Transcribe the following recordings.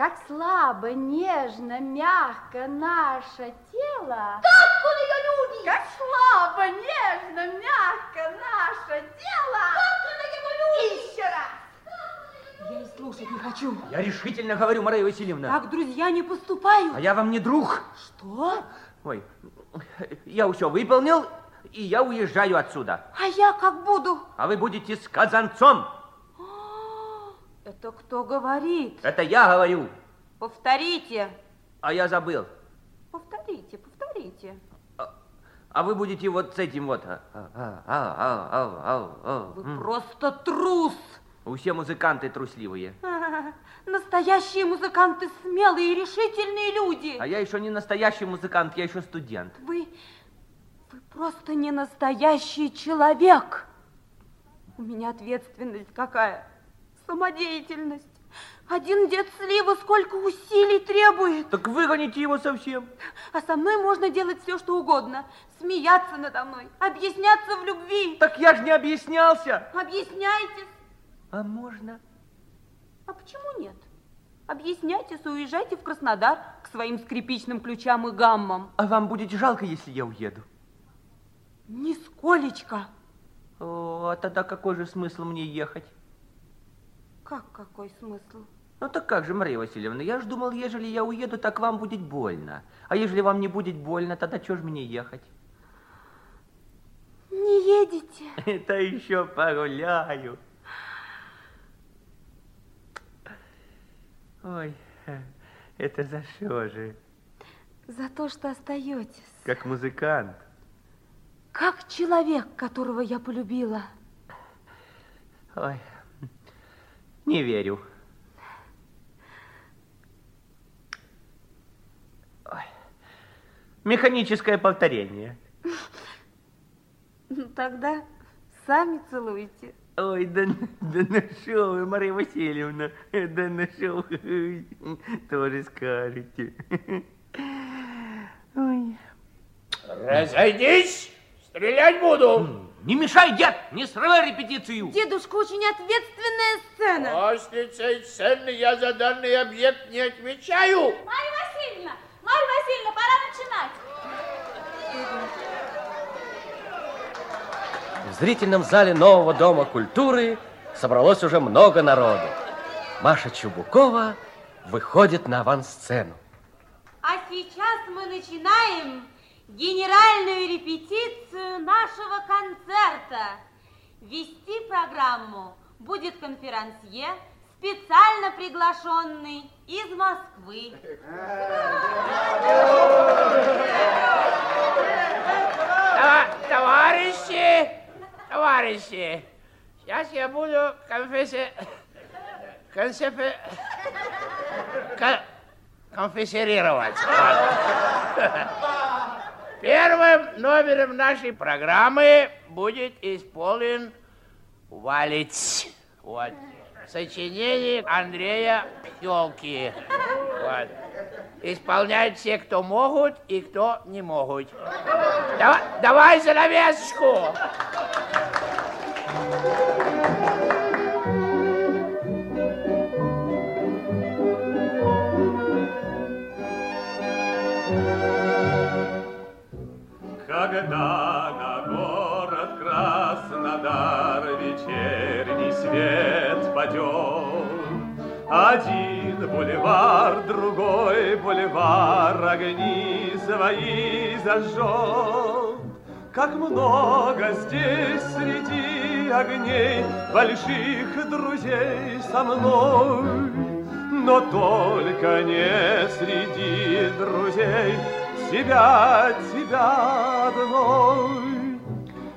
как слабо, нежно, мягко наше тело. Как он ее любит! Как слабо, нежно, мягко наше тело. Как она его любит! И еще раз. Я и слушать не хочу. Я решительно говорю, Мария Васильевна. Так друзья не поступают. А я вам не друг. Что? Ой, я все выполнил, и я уезжаю отсюда. А я как буду? А вы будете с казанцом. А, Это кто говорит? Это я говорю, Повторите. а я забыл. Повторите, повторите. А вы будете вот с этим вот. А, а, а, а, а, а, а. Вы М. просто трус. Все музыканты трусливые. А, Настоящие музыканты смелые и решительные люди. А я еще не настоящий музыкант, я еще студент. Вы, вы просто не настоящий человек. У меня ответственность какая? Самодеятельность. Один дед слива сколько усилий требует. Так выгоните его совсем. А со мной можно делать все, что угодно. Смеяться надо мной, объясняться в любви. Так я же не объяснялся. Объясняйтесь. А можно? А почему нет? Объясняйтесь и уезжайте в Краснодар к своим скрипичным ключам и гаммам. А вам будет жалко, если я уеду? Нисколечко. О, а тогда какой же смысл мне ехать? Как какой смысл? Ну так как же, Мария Васильевна, я ж думал, ежели я уеду, так вам будет больно. А ежели вам не будет больно, тогда что ж мне ехать? Не едете? Это еще погуляю. Ой, это за что же? За то, что остаетесь. Как музыкант. Как человек, которого я полюбила. Ой, не верю. Ой. Механическое повторение. Ну, Тогда сами целуйте. Ой, да, да ну шо вы, Мария Васильевна, да ну шо вы, тоже скажете. Ой. Разойдись, стрелять буду. Не мешай, дед, не срывай репетицию. Дедушка, очень ответственная сцена. После этой сцены я за данный объект не отвечаю. Марья Васильевна, Марья Васильевна, пора начинать. В зрительном зале нового дома культуры собралось уже много народу. Маша Чубукова выходит на авансцену. А сейчас мы начинаем генеральную репетицию нашего концерта. Вести программу будет конферансье, специально приглашенный из Москвы. Това- Товарищи, товарищи, сейчас я буду конфесси... консепе... кон- конфессерировать. Первым номером нашей программы будет исполнен «Валец». Вот. Сочинение Андрея Пчелки. Вот. Исполняют все, кто могут и кто не могут. Давай, давай занавесочку. Когда Один бульвар, другой бульвар огни свои зажжет. Как много здесь среди огней больших друзей со мной, но только не среди друзей тебя, тебя одной.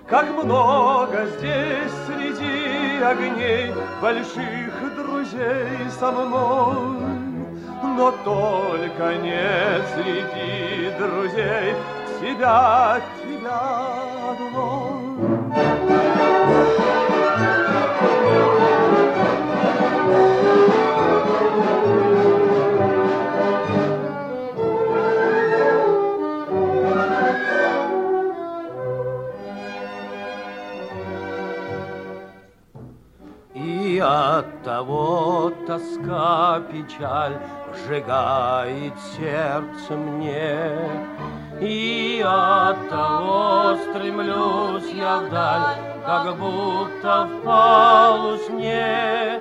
Как много здесь среди огней больших друзей со мной, но только не среди друзей тебя, тебя одной. От того тоска печаль сжигает сердце мне. И от того стремлюсь я вдаль, как будто в полусне.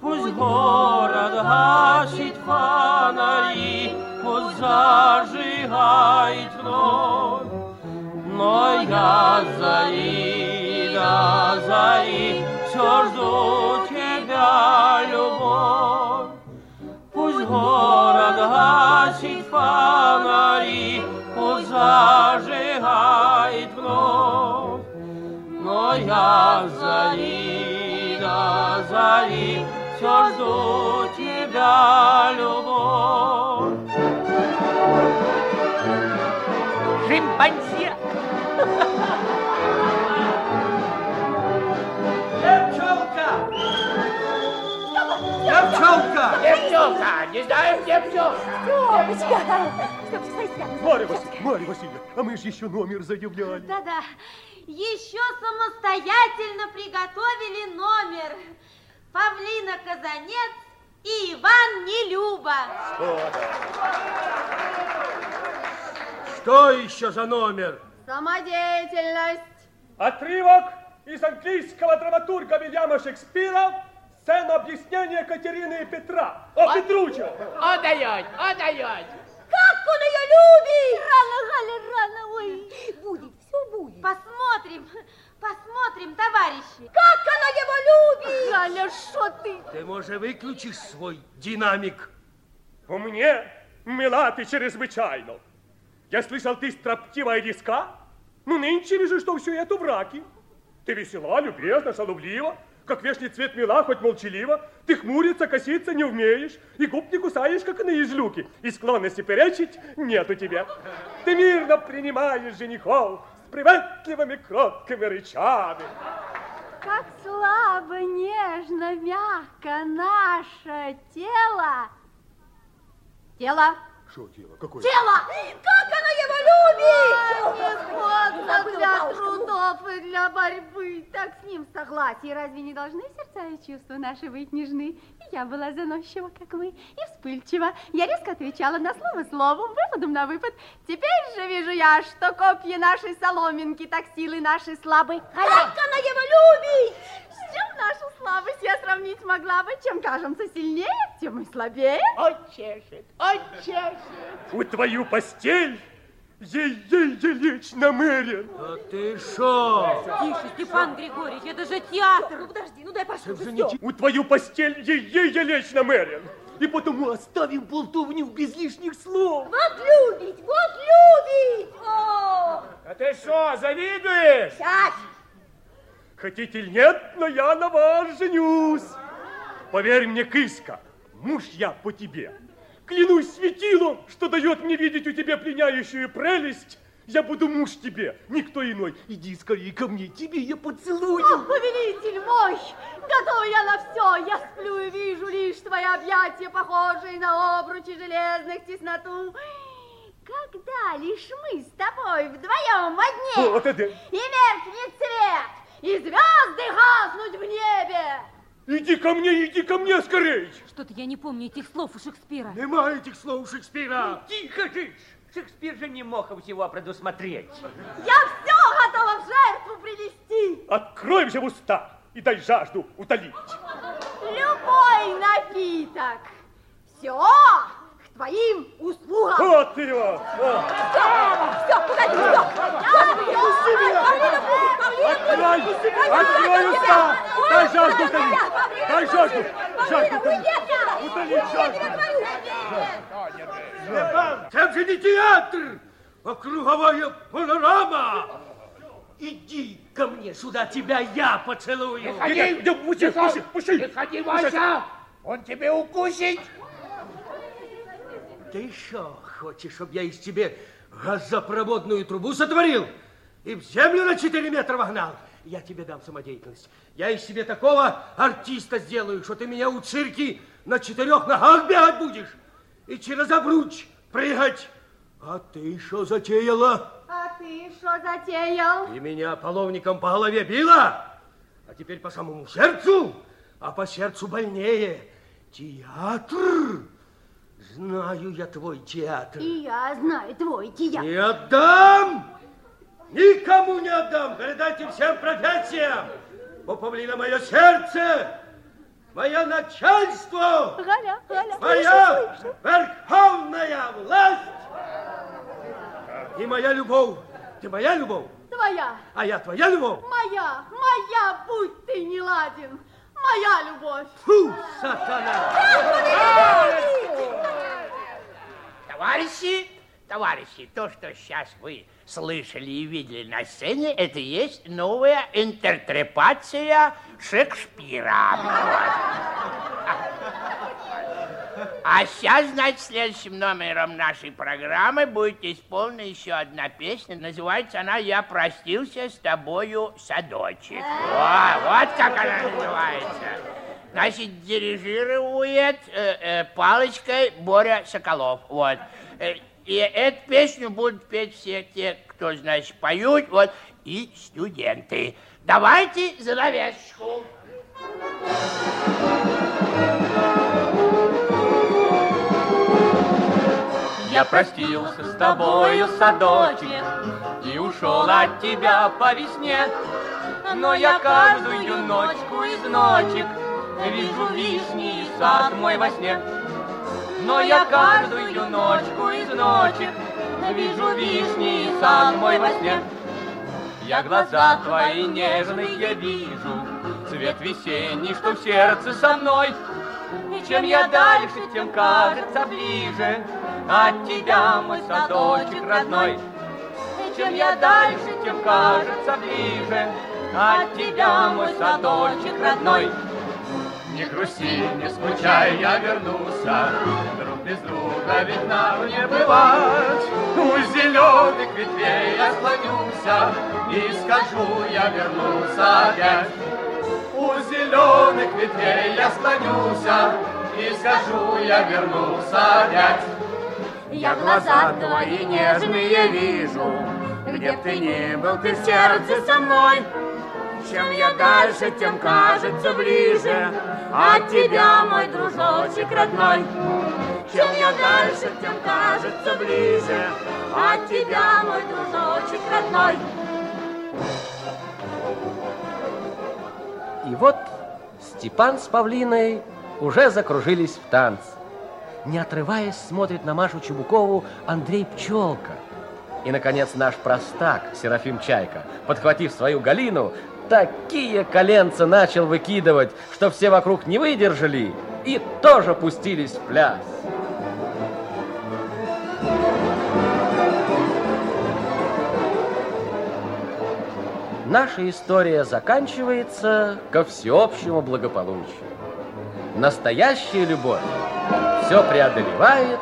Пусть город гасит фонари, пусть зажигает вновь. Но я зари, все жду тебя, любовь. Шимпанзе! Девчонка! Девчонка! Где пчелка? Не знаешь, где пчелка? Марья Васильевна, Марья Васильевна, а мы же еще номер заявляли. Да-да, еще самостоятельно приготовили номер. Павлина Казанец и Иван Нелюба. Что еще за номер? Самодеятельность. Отрывок из английского драматурга Вильяма Шекспира «Сцена объяснения Катерины и Петра». О, Петруча! Отдает, отдает. Как он ее любит! Рано, Галя, рано. Ой, будет, все будет. Посмотрим, посмотрим, товарищи. Как она его любит! Галя, что ты? Ты, может, выключишь свой динамик? По мне, мила ты чрезвычайно. Я слышал, ты строптивая диска. Ну, нынче вижу, что все это враки. Ты весела, любезна, шаловлива, как вешний цвет мила, хоть молчалива. Ты хмуриться, коситься не умеешь, и губ не кусаешь, как на ежлюки, и склонности перечить нет у тебя. Ты мирно принимаешь женихов приветливыми кроткими речами. Как слабо, нежно, мягко наше тело. Тело. Что дело? Какое? Тело! Как она его любит! Негодно для трудов и для борьбы. Так с ним в согласии. Разве не должны сердца и чувства наши быть нежны? И я была заносчива, как вы, и вспыльчива. Я резко отвечала на слово словом, выпадом на выпад. Теперь же вижу я, что копья нашей соломинки, так силы наши слабы. Как она его любит! Нашу слабость я сравнить могла бы? Чем кажемся сильнее, тем мы слабее. Он чешет. У твою постель ей-ей-ей лечь намерен. А ты шо? Тише, Степан Григорьевич, это же театр. Ну подожди, ну дай вже не У твою постель ей-ей лечь намерен. И потому оставим болтовню без лишних слов. Вот любит, вот любит! О, А ты что, завидуешь? сядь! Хотите или нет, но я на вас женюсь. Поверь мне, кыска, муж я по тебе. Клянусь светилом, что дает мне видеть у тебя пленяющую прелесть. Я буду муж тебе, никто иной. Иди скорее ко мне, тебе я поцелую. О, повелитель мой, готова я на все. Я сплю и вижу лишь твои объятия, похожие на обручи железных тесноту. Когда лишь мы с тобой вдвоем в одне, Вот это. и меркнет свет, и звезды гаснуть в небе. Иди ко мне, иди ко мне скорей. Что-то я не помню этих слов у Шекспира. Нема этих слов Шекспира. Тихо ты! Шекспир же не мог всего предусмотреть. Я все готова в жертву принести. Открой мне уста и дай жажду утолить. Любой напиток. Все твоим услугам. Вот его. А, Все, погоди, Открой, открой уста. Дай жажду утолить. Дай жажду, жажду утолить. Утолить жажду. Це вже не театр, а круговая панорама. Иди ко мне сюда, тебя я поцелую. Ходи, пусти, пусти. Не ходи, Вася, он тебе укусит. Ты что, хочешь, чтобы я из тебе газопроводную трубу сотворил и в землю на 4 метра вогнал? Я тебе дам самодеятельность. Я из себе такого артиста сделаю, что ты меня у цирки на четырех ногах бегать будешь и через обруч прыгать. А ты что затеяла? А ты что затеял? Ты меня половником по голове била, а теперь по самому сердцу, а по сердцу больнее. Театр? Знаю я твой театр. И я знаю твой театр. Не отдам! Никому не отдам! Передайте всем профессиям! У павлина мое сердце, мое начальство, Галя, Галя, моя верховная власть и моя любовь. Ты моя любовь, Твоя, а я твоя любовь. моя, моя, будь ты не ладен. Моя любовь. Фу, сатана! Товарищи, товарищи, то, что сейчас вы слышали и видели на сцене, это есть новая интерпретация Шекспира. А сейчас, значит, следующим номером нашей программы будет исполнена еще одна песня. Называется она «Я простился с тобою, садочек». Во, вот как она называется. Значит, дирижирует э, э, палочкой Боря Соколов. Вот. Э, И эту песню будут петь все те, кто, значит, поют, вот, и студенты. Давайте занавесочку. Я простился с тобою, садочек, И ушел от тебя по весне. Но я каждую ночку из ночек Вижу вишни сад мой во сне. Но я каждую ночку из ночек Вижу вишни сад мой во сне. Я глаза твои нежные вижу, Цвет весенний, что в сердце со мной. И чем я дальше, тем кажется ближе От тебя, мой садочек родной. И чем я дальше, тем кажется ближе От тебя, мой садочек родной. Грусти, не скучай, я вернулся. Друг без друга ведь нам не бывать. У зеленых ветвей я склонюся и скажу, я вернулся опять. У зеленых ветвей я склонюся и скажу, я вернулся опять. Я глаза твои нежные вижу, Где б ты ни был, ты в сердце со мной. Чем я дальше, тем кажется ближе От тебя, мой дружочек родной. Чем я дальше, тем кажется ближе От тебя, мой дружочек родной. И вот Степан с Павлиной уже закружились в танц. Не отрываясь, смотрит на Машу Чебукову Андрей Пчелка. И, наконец, наш простак Серафим Чайка, подхватив свою Галину, такие коленца начал выкидывать, что все вокруг не выдержали и тоже пустились в пляс. Наша история заканчивается ко всеобщему благополучию. Настоящая любовь все преодолевает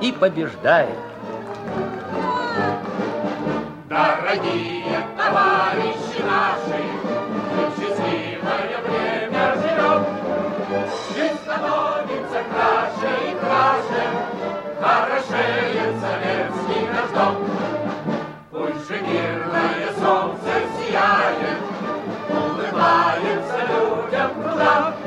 и побеждает. Дорогие товарищи наши, мы счастливое время живем. Жизнь становится краше и краше, хорошеет советский наш дом. Пусть же мирное солнце сияет, улыбается людям труда.